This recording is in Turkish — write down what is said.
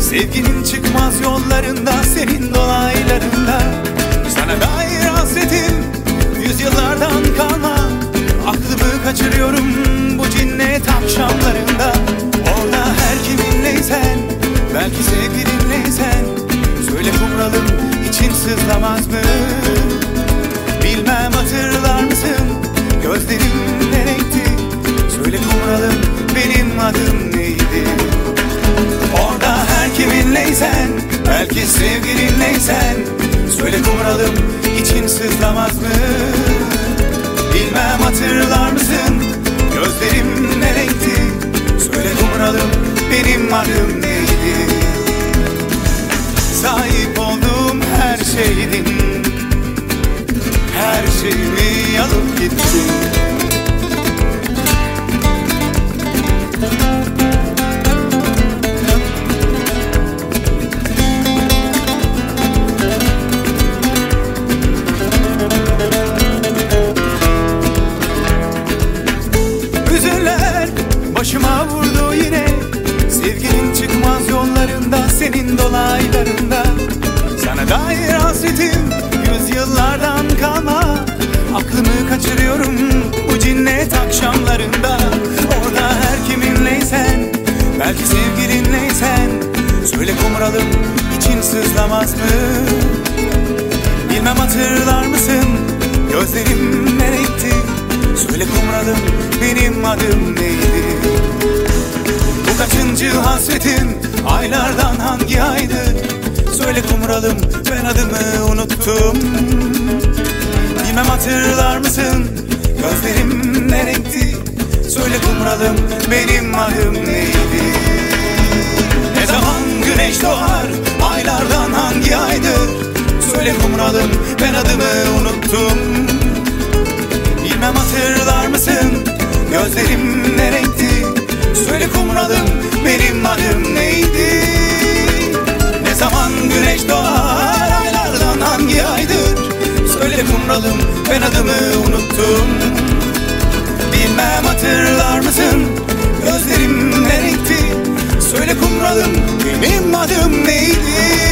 Sevginin çıkmaz yollarında Senin dolaylarında. Sana dair hasretim Yüzyıllardan kalma. Aklımı kaçırıyorum Bu cinnet akşamlarında. Orada her kiminleysen Belki sevgilinleysen Söyle kumralım için sızlamaz mı? Bilmem hatırlar mısın? Gözlerim Belki sevgilinleysen Söyle kumralım için sızlamaz mı? Bilmem hatırlar mısın? Gözlerim ne renkti? Söyle kumralım benim adım neydi? Sahip olduğum her şeydin başıma vurdu yine. Sevginin çıkmaz yollarında Senin dolaylarında. Sana dair hasretim Yüzyıllardan kalma. Aklımı kaçırıyorum Bu cinnet akşamlarında. Orada her kiminleysen Belki sevgilinleysen Söyle kumralım için sızlamaz mı? Bilmem hatırlar mısın Kaçıncı hasretim Aylardan hangi aydı Söyle kumralım ben adımı unuttum. Bilmem hatırlar mısın? Gözlerim ne renkti? Söyle kumralım benim adım neydi? Ne zaman güneş doğar Aylardan hangi aydır? Söyle kumralım ben adımı unuttum ben adımı unuttum Bilmem hatırlar mısın? Gözlerim ne renkti Söyle kumralım benim adım neydi